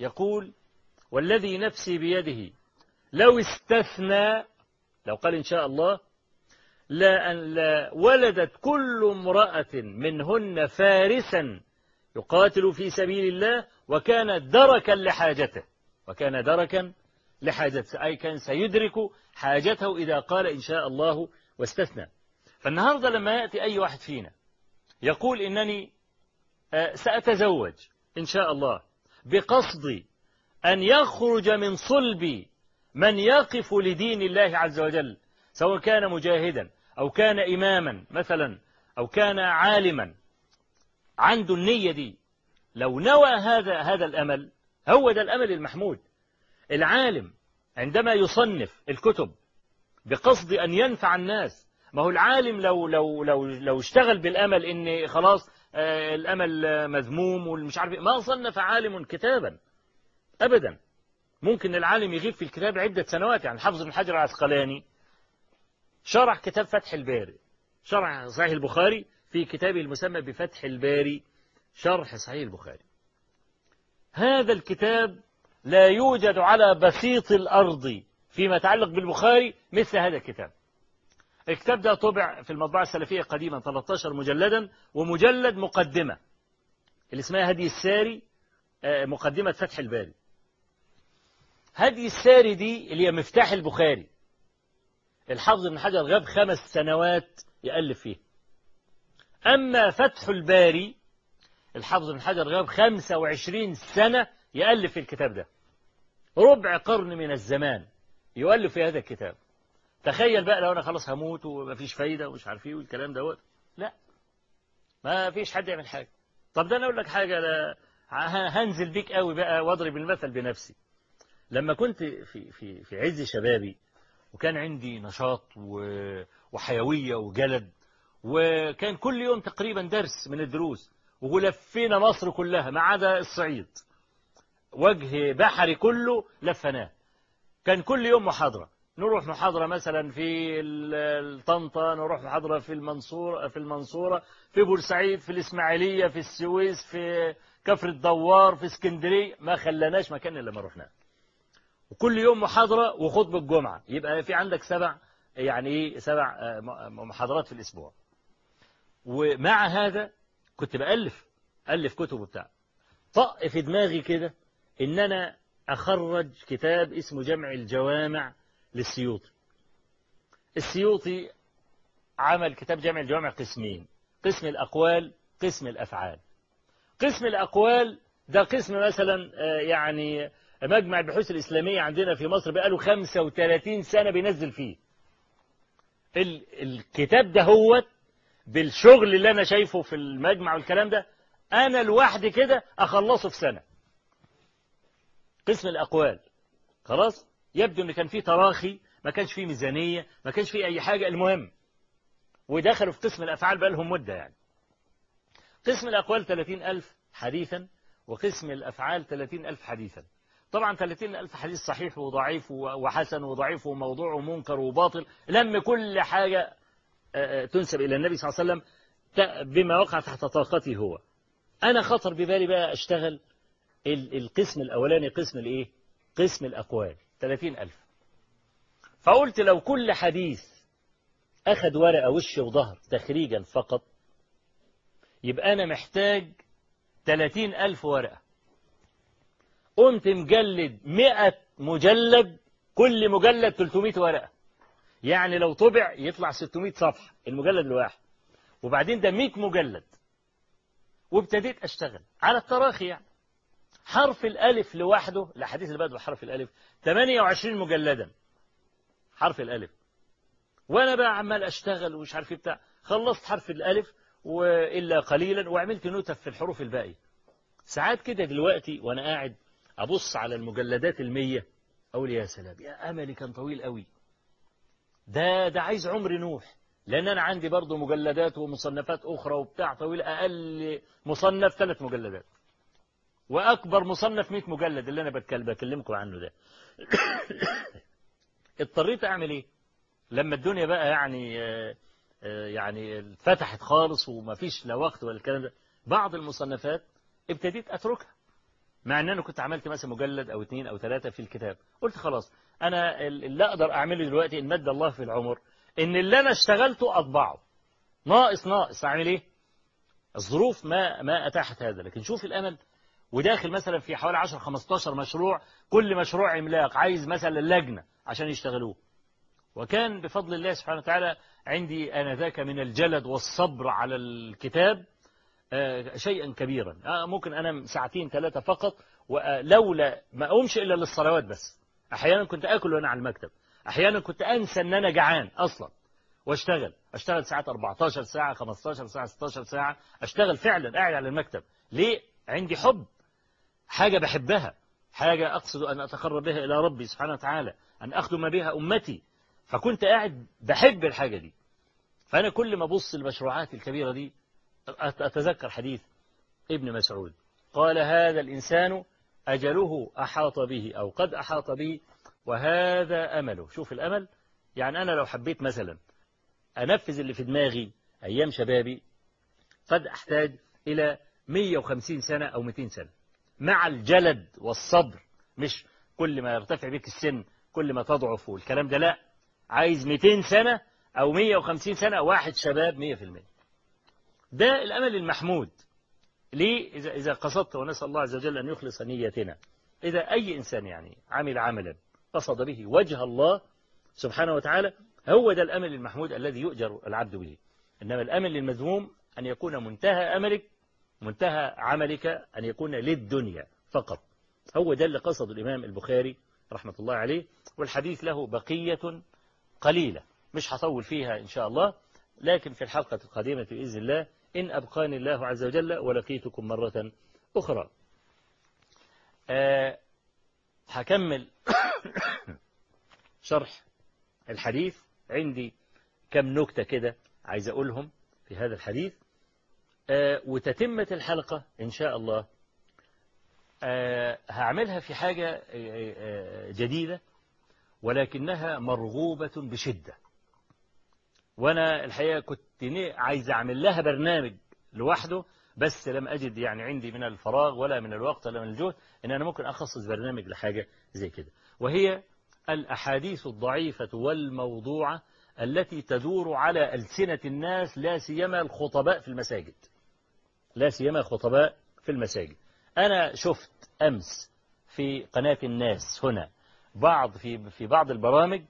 يقول والذي نفسي بيده لو استثنى لو قال إن شاء الله لا أن لا ولدت كل امرأة منهن فارسا يقاتل في سبيل الله وكان دركا لحاجته. وكان دركا لحاجته أي كان سيدرك حاجته إذا قال إن شاء الله واستثنى. فالنهاردة لما يأتي أي واحد فينا يقول إنني سأتزوج إن شاء الله بقصد أن يخرج من صلب من يقف لدين الله عز وجل سواء كان مجاهدا أو كان إماما مثلا أو كان عالما. عنده النية دي. لو نوى هذا هذا الأمل هو ده الأمل المحمود. العالم عندما يصنف الكتب بقصد أن ينفع الناس ما هو العالم لو لو لو لو اشتغل بالأمل إن خلاص آه الأمل مذموم والمش عارف ما صنف عالم كتابا. أبدا. ممكن العالم يغيب في الكتاب عدة سنوات. يعني حافظ بن حجر العسقلاني شرح كتاب فتح الباري. شرح صحيح البخاري في كتابه المسمى بفتح الباري. شرح صحيح البخاري. هذا الكتاب لا يوجد على بسيط الأرض فيما يتعلق بالبخاري مثل هذا الكتاب. الكتاب ده طبع في المطبعة السلفية قديما 13 مجلدا ومجلد مقدمة اللي اسمها هدي الساري مقدمة فتح الباري. هدي الساري دي اللي هي مفتاح البخاري. الحافظ بن حجر غاب خمس سنوات يألف فيه أما فتح الباري الحافظ بن حجر غاب 25 سنة يألف في الكتاب ده. ربع قرن من الزمان يؤلف في هذا الكتاب. تخيل بقى لو أنا خلاص هموت ومفيش فايدة ومش عارف إيه والكلام دوت. لا. ما فيش حد يعمل حاجة. طب ده أنا أقول لك حاجة لا هنزل بيك قوي بقى وأضرب المثل بنفسي. لما كنت في في في عز شبابي وكان عندي نشاط وحيوية وجلد وكان كل يوم تقريبا درس من الدروس ولفينا مصر كلها ما عدا الصعيد. وجه بحري كله لفناه. كان كل يوم محاضرة. نروح محاضرة مثلا في طنطا نروح محاضرة في المنصورة في المنصورة في بورسعيد في الإسماعيلية في السويس في كفر الدوار في اسكندرية. ما خلناش مكان إلا ما رحناه وكل يوم محاضرة وخطبة الجمعة يبقى في عندك سبع يعني إيه سبع محاضرات في الأسبوع. ومع هذا كنت بألف ألف كتب وبتاع. طق في دماغي كده إن أنا أخرج كتاب اسمه جمع الجوامع للسيوطي. السيوطي عمل كتاب جامع الجوامع قسمين. قسم الأقوال قسم الأفعال. قسم الأقوال ده قسم مثلا آه، يعني مجمع البحوث الإسلامية عندنا في مصر بقاله 35 سنة بينزل فيه. الكتاب ده هو بالشغل اللي أنا شايفه في المجمع والكلام ده أنا لوحدي كده أخلصه في سنة. قسم الأقوال. خلاص؟ يبدو أن كان فيه تراخي ما كانش فيه ميزانية ما كانش فيه أي حاجة. المهم ودخلوا في قسم الأفعال بقى لهم مدة يعني. قسم الأقوال 30 ألف حديثا وقسم الأفعال 30 ألف حديثا. طبعا 30 ألف حديث صحيح وضعيف وحسن وضعيف وموضوع ومنكر وباطل. لم كل حاجة تنسب إلى النبي صلى الله عليه وسلم بما وقع تحت طاقته هو. أنا خطر ببالي بقى أشتغل القسم الأولاني قسم الإيه؟ قسم الأقوال. 30 ألف. فقلت لو كل حديث أخذ ورقة وش وظهر تخريجا فقط يبقى أنا محتاج 30 ألف ورقة. قمت مجلد 100 مجلد كل مجلد 300 ورقة. يعني لو طبع يطلع 600 صفحة المجلد الواحد. وبعدين ده 100 مجلد. وابتديت أشتغل على التراخي يعني. حرف الألف لوحده الأحاديث اللي بدأ بحرف الألف 28 مجلدا. حرف الألف. وأنا بقى عمال أشتغل ومش عارف إيه بتاع. خلصت حرف الألف وإلا قليلا وعملت نوتة في الحروف الباقية. ساعات كده دلوقتي وأنا قاعد أبص على المجلدات المية أقول يا سلام يا أملي كان طويل قوي. ده ده عايز عمر نوح. لأن أنا عندي برضه مجلدات ومصنفات أخرى وبتاع طويل أقل مصنف ثلاث مجلدات. وأكبر مصنف 100 مجلد اللي أنا بكلمكم عنه ده. *coughs* اضطريت أعمل إيه؟ لما الدنيا بقى يعني يعني اتفتحت خالص وما فيش لا وقت ولا الكلام ده بعض المصنفات ابتديت أتركها. مع إن أنا كنت عملت مثلا مجلد أو اثنين أو ثلاثة في الكتاب. قلت خلاص أنا اللي أقدر أعمله دلوقتي إن مد الله في العمر إن اللي أنا اشتغلته أطبعه. ناقص ناقص. أعمل إيه؟ الظروف ما ما أتاحت هذا. لكن شوف الأمل وداخل مثلا في حوالي 10 15 مشروع كل مشروع عملاق عايز مثلا لجنة عشان يشتغلوه. وكان بفضل الله سبحانه وتعالى عندي آنذاك من الجلد والصبر على الكتاب شيئا كبيرا. ممكن أنام ساعتين ثلاثة فقط ولولا ما أقومش إلا للصلوات بس. أحيانا كنت أكل وأنا على المكتب. أحيانا كنت أنسى أن أنا جعان أصلا وأشتغل. أشتغل ساعات 14 ساعة 15 ساعة 16 ساعة أشتغل فعلا قاعد على المكتب. ليه؟ عندي حب. حاجة بحبها حاجة أقصد أن أتقرب بها إلى ربي سبحانه وتعالى أن أخدم بها أمتي. فكنت قاعد بحب الحاجة دي. فأنا كل ما أبص المشروعات الكبيرة دي أتذكر حديث ابن مسعود. قال هذا الإنسان أجله أحاط به أو قد أحاط به وهذا أمله. شوف الأمل يعني أنا لو حبيت مثلا أنفذ اللي في دماغي أيام شبابي قد أحتاج إلى 150 سنة أو 200 سنة. مع الجلد والصبر. مش كل ما يرتفع بك السن كل ما تضعف والكلام ده لا. عايز 200 سنة أو 150 سنة واحد شباب 100% ده الأمل المحمود. ليه؟ إذا, إذا قصدت ونسأل الله عز وجل أن يخلص نيتنا. إذا أي إنسان يعني عمل عملا قصد به وجه الله سبحانه وتعالى هو ده الأمل المحمود الذي يؤجر العبد به. إنما الأمل المذموم أن يكون منتهى أملك منتهى عملك أن يكون للدنيا فقط. هو ده اللي قصد الإمام البخاري رحمة الله عليه والحديث له بقية قليلة. مش هطول فيها إن شاء الله لكن في الحلقة القادمة بإذن الله إن أبقاني الله عز وجل ولقيتكم مرة أخرى. أه هكمل *coughs* شرح الحديث. عندي كم نكتة كده عايز أقولهم في هذا الحديث. وتتمة الحلقة إن شاء الله. أه هعملها في حاجة جديدة ولكنها مرغوبة بشدة. وأنا الحقيقة كنت عايز أعمل لها برنامج لوحده بس لم أجد يعني عندي من الفراغ ولا من الوقت ولا من الجهد إن أنا ممكن أخصص برنامج لحاجة زي كده. وهي الأحاديث الضعيفة والموضوعة التي تدور على ألسنة الناس لا سيما الخطباء في المساجد. لا سيما الخطباء في المساجد. أنا شفت أمس في قناة الناس هنا بعض في في بعض البرامج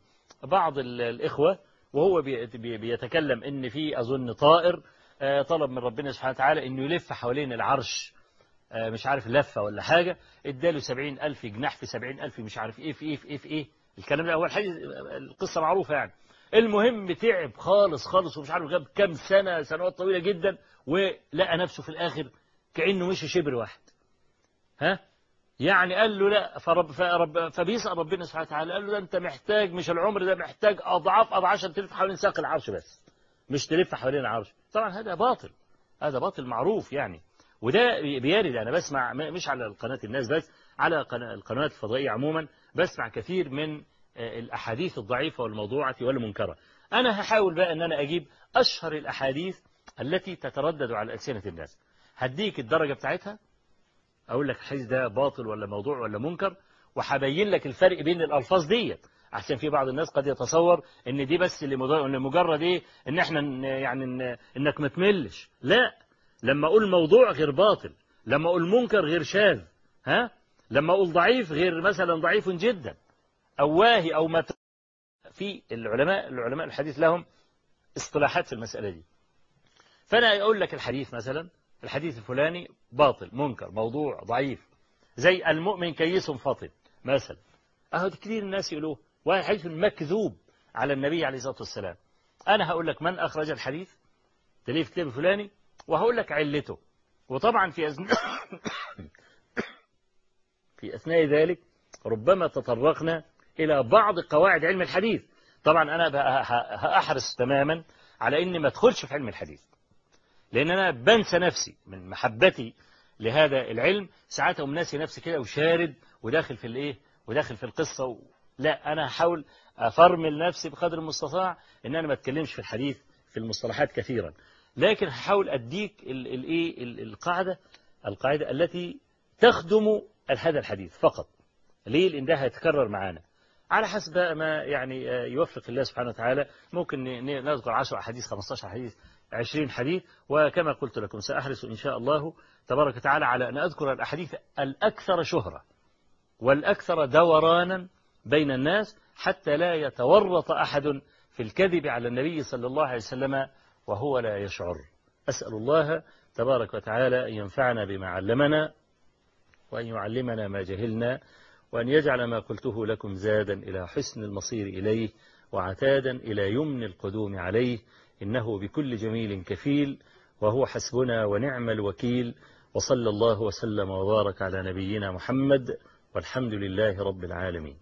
بعض الإخوة وهو بيتكلم إن في أظن طائر طلب من ربنا سبحانه وتعالى إنه يلف حوالين العرش مش عارف لفة ولا حاجة اداله سبعين ألف جناح في سبعين ألف مش عارف إيه في إيه في إيه في إيه. الكلام ده أول حاجة القصة معروفة يعني. المهم تعب خالص خالص ومش عارف غاب كام سنة سنوات طويلة جدا ولقى نفسه في الآخر كأنه مشي شبر واحد. ها؟ يعني قال له لا فرب فرب فبيسأل ربنا سبحانه وتعالى قال له ده أنت محتاج مش العمر ده محتاج أضعاف أضعاف عشان تلف حوالين ساق العرش بس مش تلف حوالين العرش. طبعا هذا باطل هذا باطل معروف يعني. وده بيارد أنا بسمع مش على قناة الناس بس على القنوات الفضائية عموما بسمع كثير من الأحاديث الضعيفة والموضوعة والمنكرة. أنا هحاول بقى أن أنا أجيب أشهر الأحاديث التي تتردد على ألسنة الناس. هديك الدرجة بتاعتها. أقول لك الحديث ده باطل ولا موضوع ولا منكر وهبين لك الفرق بين الألفاظ ديت. عشان في بعض الناس قد يتصور إن دي بس اللي مجرد إيه؟ إن إحنا يعني إنك ما تملش. لا. لما أقول موضوع غير باطل لما أقول منكر غير شاذ ها؟ لما أقول ضعيف غير مثلا ضعيف جدا. أو واهي أو مت في العلماء العلماء الحديث لهم اصطلاحات في المسألة دي. فأنا أقول لك الحديث مثلا الحديث الفلاني باطل منكر موضوع ضعيف. زي المؤمن كيس فاطن مثلا. أهو كثير الناس يقولوه وهي حديث مكذوب على النبي عليه الصلاة والسلام. أنا هقول لك من أخرج الحديث؟ تليه في كتاب فلاني وهقول لك علته. وطبعا في أثناء *coughs* في أثناء ذلك ربما تطرقنا إلى بعض قواعد علم الحديث. طبعا أنا هأحرص تماما على إني ما أدخلش في علم الحديث. لأن أنا بنسى نفسي من محبتي لهذا العلم. ساعات أقوم ناسي نفسي كده وشارد وداخل في الإيه؟ وداخل في القصة. و... لا أنا هحاول أفرمل نفسي بقدر المستطاع إن أنا ما أتكلمش في الحديث في المصطلحات كثيرا. لكن هحاول أديك الإيه القاعدة القاعدة التي تخدم هذا الحديث فقط. ليه؟ لأن ده هيتكرر معانا. على حسب ما يعني يوفق الله سبحانه وتعالى. ممكن نذكر 10 حديث 15 حديث 20 حديث. وكما قلت لكم سأحرص إن شاء الله تبارك وتعالى على أن أذكر الأحاديث الأكثر شهرة والأكثر دورانا بين الناس حتى لا يتورط أحد في الكذب على النبي صلى الله عليه وسلم وهو لا يشعر. أسأل الله تبارك وتعالى أن ينفعنا بما علمنا وأن يعلمنا ما جهلنا وأن يجعل ما قلته لكم زادا إلى حسن المصير إليه وعتادا إلى يمن القدوم عليه إنه بكل جميل كفيل وهو حسبنا ونعم الوكيل وصلى الله وسلم وبارك على نبينا محمد والحمد لله رب العالمين